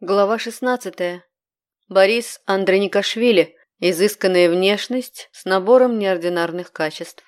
Глава 16. Борис Андроникашвили. Изысканная внешность с набором неординарных качеств.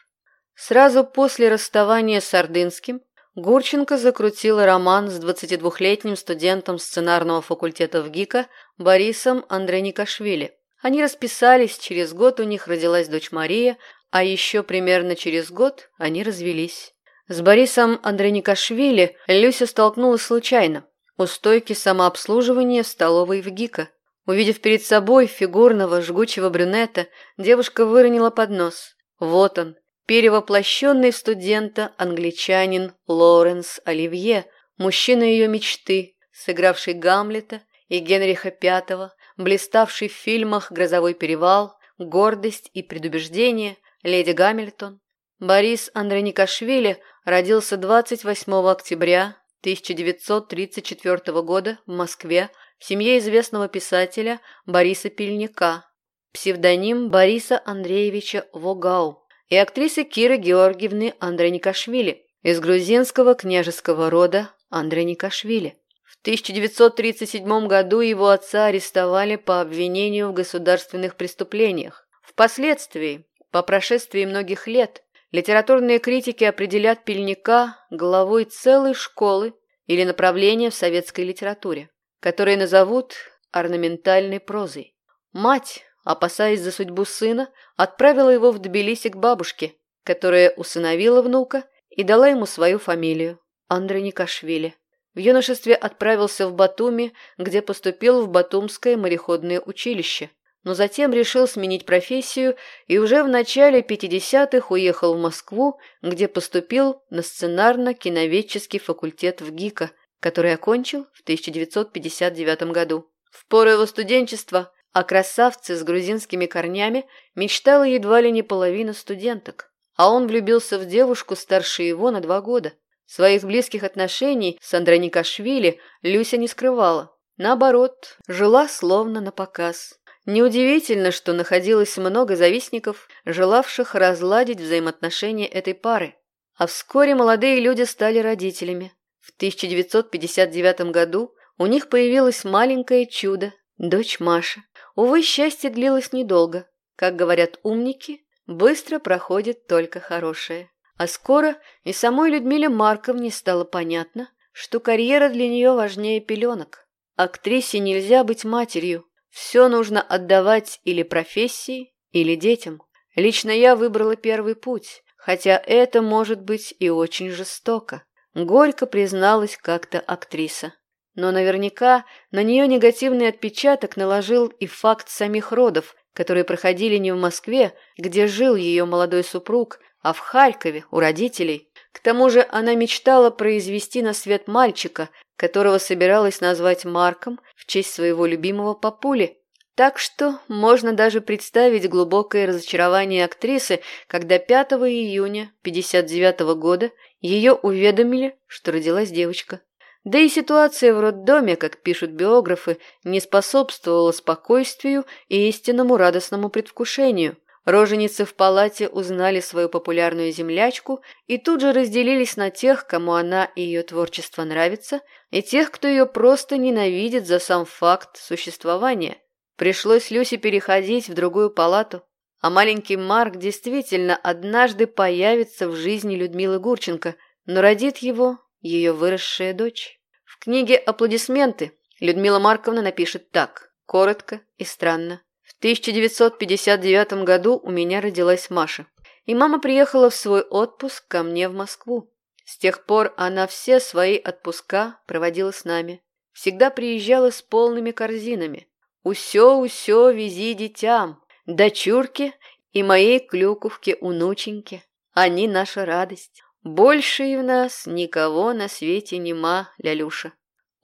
Сразу после расставания с Ордынским Гурченко закрутила роман с 22-летним студентом сценарного факультета в ГИКа Борисом Андроникашвили. Они расписались, через год у них родилась дочь Мария, а еще примерно через год они развелись. С Борисом Андроникашвили Люся столкнулась случайно у стойки самообслуживания в столовой в ГИКа. Увидев перед собой фигурного жгучего брюнета, девушка выронила поднос. Вот он, перевоплощенный студента, англичанин Лоренс Оливье, мужчина ее мечты, сыгравший Гамлета и Генриха V, блиставший в фильмах «Грозовой перевал», «Гордость и предубеждение», «Леди Гамильтон». Борис Андроникашвили родился 28 октября 1934 года в Москве в семье известного писателя Бориса Пельника, псевдоним Бориса Андреевича Вогау, и актрисы Киры Георгиевны Андреникашвили из грузинского княжеского рода Андреникашвили. В 1937 году его отца арестовали по обвинению в государственных преступлениях. Впоследствии, по прошествии многих лет, Литературные критики определят Пельника главой целой школы или направления в советской литературе, которые назовут орнаментальной прозой. Мать, опасаясь за судьбу сына, отправила его в Тбилиси к бабушке, которая усыновила внука и дала ему свою фамилию – Андроникашвили. В юношестве отправился в Батуми, где поступил в Батумское мореходное училище – но затем решил сменить профессию и уже в начале 50-х уехал в Москву, где поступил на сценарно-киноведческий факультет в ГИКа, который окончил в 1959 году. В пору его студенчества о красавце с грузинскими корнями мечтала едва ли не половина студенток, а он влюбился в девушку старше его на два года. Своих близких отношений с Андроникашвили Люся не скрывала. Наоборот, жила словно на показ. Неудивительно, что находилось много завистников, желавших разладить взаимоотношения этой пары. А вскоре молодые люди стали родителями. В 1959 году у них появилось маленькое чудо – дочь Маша. Увы, счастье длилось недолго. Как говорят умники, быстро проходит только хорошее. А скоро и самой Людмиле Марковне стало понятно, что карьера для нее важнее пеленок. Актрисе нельзя быть матерью, все нужно отдавать или профессии, или детям. Лично я выбрала первый путь, хотя это может быть и очень жестоко. Горько призналась как-то актриса. Но наверняка на нее негативный отпечаток наложил и факт самих родов, которые проходили не в Москве, где жил ее молодой супруг, а в Харькове у родителей. К тому же она мечтала произвести на свет мальчика, которого собиралась назвать Марком в честь своего любимого папули. Так что можно даже представить глубокое разочарование актрисы, когда 5 июня 59 года ее уведомили, что родилась девочка. Да и ситуация в роддоме, как пишут биографы, не способствовала спокойствию и истинному радостному предвкушению – Роженицы в палате узнали свою популярную землячку и тут же разделились на тех, кому она и ее творчество нравится, и тех, кто ее просто ненавидит за сам факт существования. Пришлось Люсе переходить в другую палату, а маленький Марк действительно однажды появится в жизни Людмилы Гурченко, но родит его ее выросшая дочь. В книге «Аплодисменты» Людмила Марковна напишет так, коротко и странно. 1959 году у меня родилась Маша, и мама приехала в свой отпуск ко мне в Москву. С тех пор она все свои отпуска проводила с нами. Всегда приезжала с полными корзинами. «Усё-усё вези детям, дочурке и моей клюковке унученьке. Они наша радость. Больше и в нас никого на свете нема, Лялюша».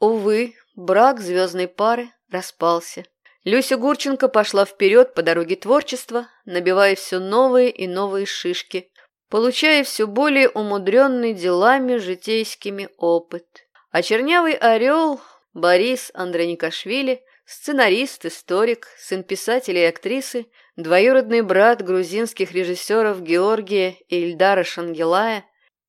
Увы, брак звездной пары распался. Люся Гурченко пошла вперед по дороге творчества, набивая все новые и новые шишки, получая все более умудренный делами житейскими опыт. А чернявый орел Борис Андроникашвили, сценарист, историк, сын писателя и актрисы, двоюродный брат грузинских режиссеров Георгия и Ильдара Шангелая,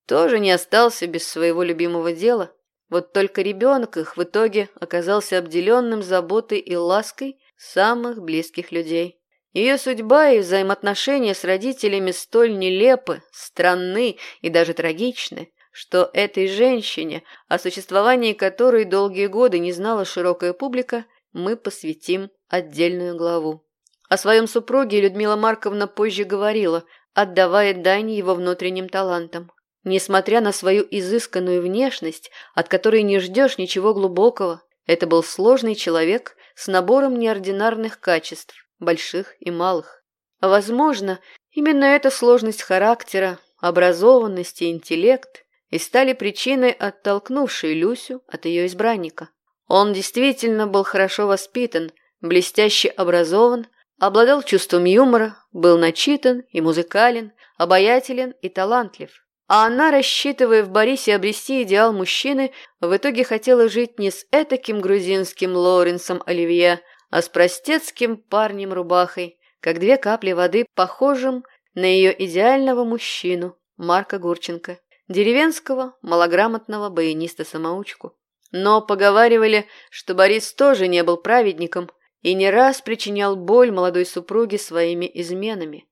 тоже не остался без своего любимого дела. Вот только ребенок их в итоге оказался обделенным заботой и лаской самых близких людей. Ее судьба и взаимоотношения с родителями столь нелепы, странны и даже трагичны, что этой женщине, о существовании которой долгие годы не знала широкая публика, мы посвятим отдельную главу. О своем супруге Людмила Марковна позже говорила, отдавая дань его внутренним талантам. Несмотря на свою изысканную внешность, от которой не ждешь ничего глубокого, это был сложный человек с набором неординарных качеств, больших и малых. Возможно, именно эта сложность характера, образованность и интеллект и стали причиной, оттолкнувшей Люсю от ее избранника. Он действительно был хорошо воспитан, блестяще образован, обладал чувством юмора, был начитан и музыкален, обаятелен и талантлив. А она, рассчитывая в Борисе обрести идеал мужчины, в итоге хотела жить не с этаким грузинским Лоренсом Оливье, а с простецким парнем-рубахой, как две капли воды, похожим на ее идеального мужчину, Марка Гурченко, деревенского, малограмотного баяниста-самоучку. Но поговаривали, что Борис тоже не был праведником и не раз причинял боль молодой супруге своими изменами.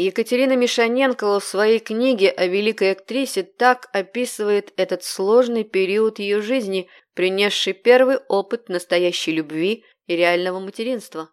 Екатерина Мишаненкова в своей книге о великой актрисе так описывает этот сложный период ее жизни, принесший первый опыт настоящей любви и реального материнства.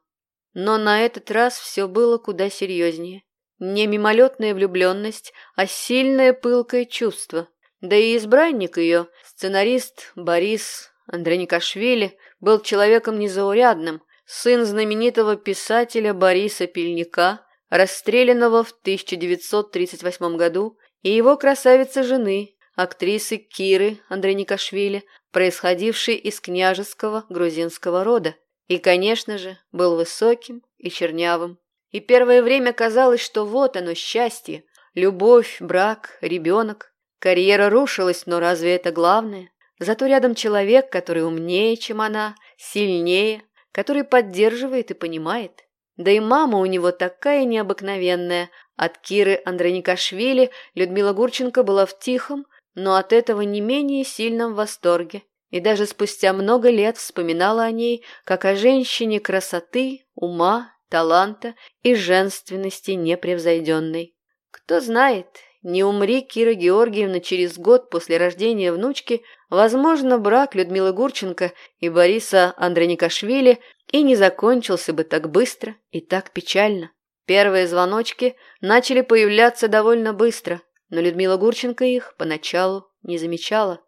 Но на этот раз все было куда серьезнее. Не мимолетная влюбленность, а сильное пылкое чувство. Да и избранник ее, сценарист Борис Андреникашвили, был человеком незаурядным, сын знаменитого писателя Бориса Пельника – расстрелянного в 1938 году, и его красавицы-жены, актрисы Киры Андреникашвили, происходившей из княжеского грузинского рода. И, конечно же, был высоким и чернявым. И первое время казалось, что вот оно, счастье, любовь, брак, ребенок. Карьера рушилась, но разве это главное? Зато рядом человек, который умнее, чем она, сильнее, который поддерживает и понимает. Да и мама у него такая необыкновенная. От Киры Андроникашвили Людмила Гурченко была в тихом, но от этого не менее сильном восторге. И даже спустя много лет вспоминала о ней, как о женщине красоты, ума, таланта и женственности непревзойденной. Кто знает, не умри Кира Георгиевна через год после рождения внучки, возможно, брак Людмилы Гурченко и Бориса Андроникашвили и не закончился бы так быстро и так печально. Первые звоночки начали появляться довольно быстро, но Людмила Гурченко их поначалу не замечала.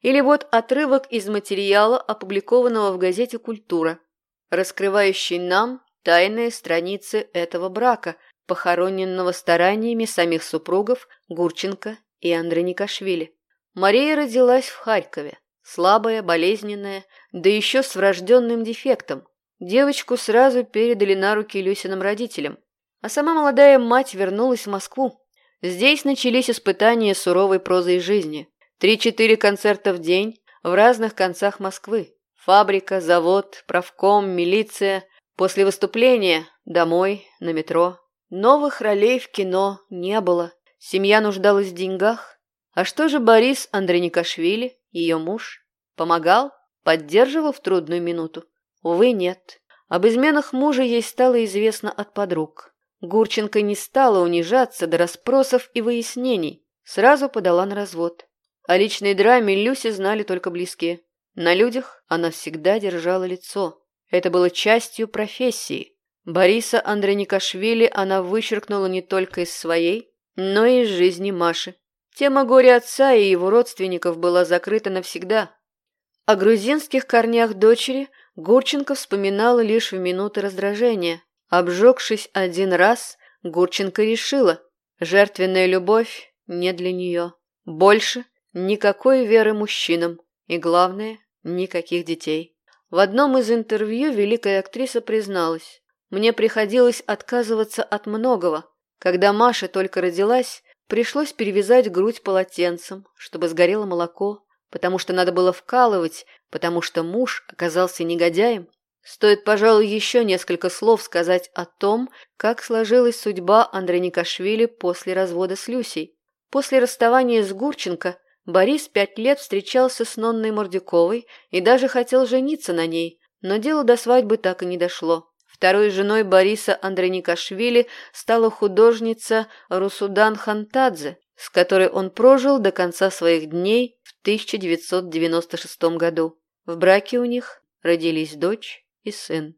Или вот отрывок из материала, опубликованного в газете «Культура», раскрывающий нам тайные страницы этого брака, похороненного стараниями самих супругов Гурченко и Андроникашвили. Мария родилась в Харькове. Слабая, болезненная, да еще с врожденным дефектом. Девочку сразу передали на руки Люсиным родителям. А сама молодая мать вернулась в Москву. Здесь начались испытания суровой прозой жизни. Три-четыре концерта в день в разных концах Москвы. Фабрика, завод, правком, милиция. После выступления домой, на метро. Новых ролей в кино не было. Семья нуждалась в деньгах. А что же Борис Андреникашвили? Ее муж помогал, поддерживал в трудную минуту? Увы, нет. Об изменах мужа ей стало известно от подруг. Гурченко не стала унижаться до расспросов и выяснений. Сразу подала на развод. О личной драме Люси знали только близкие. На людях она всегда держала лицо. Это было частью профессии. Бориса Андреникашвили она вычеркнула не только из своей, но и из жизни Маши. Тема горя отца и его родственников была закрыта навсегда. О грузинских корнях дочери Гурченко вспоминала лишь в минуты раздражения. Обжегшись один раз, Гурченко решила, жертвенная любовь не для нее. Больше никакой веры мужчинам и, главное, никаких детей. В одном из интервью великая актриса призналась, «Мне приходилось отказываться от многого. Когда Маша только родилась, Пришлось перевязать грудь полотенцем, чтобы сгорело молоко, потому что надо было вкалывать, потому что муж оказался негодяем. Стоит, пожалуй, еще несколько слов сказать о том, как сложилась судьба Андрея Никашвили после развода с Люсей. После расставания с Гурченко Борис пять лет встречался с Нонной Мордюковой и даже хотел жениться на ней, но дело до свадьбы так и не дошло. Второй женой Бориса Андроникашвили стала художница Русудан Хантадзе, с которой он прожил до конца своих дней в 1996 году. В браке у них родились дочь и сын.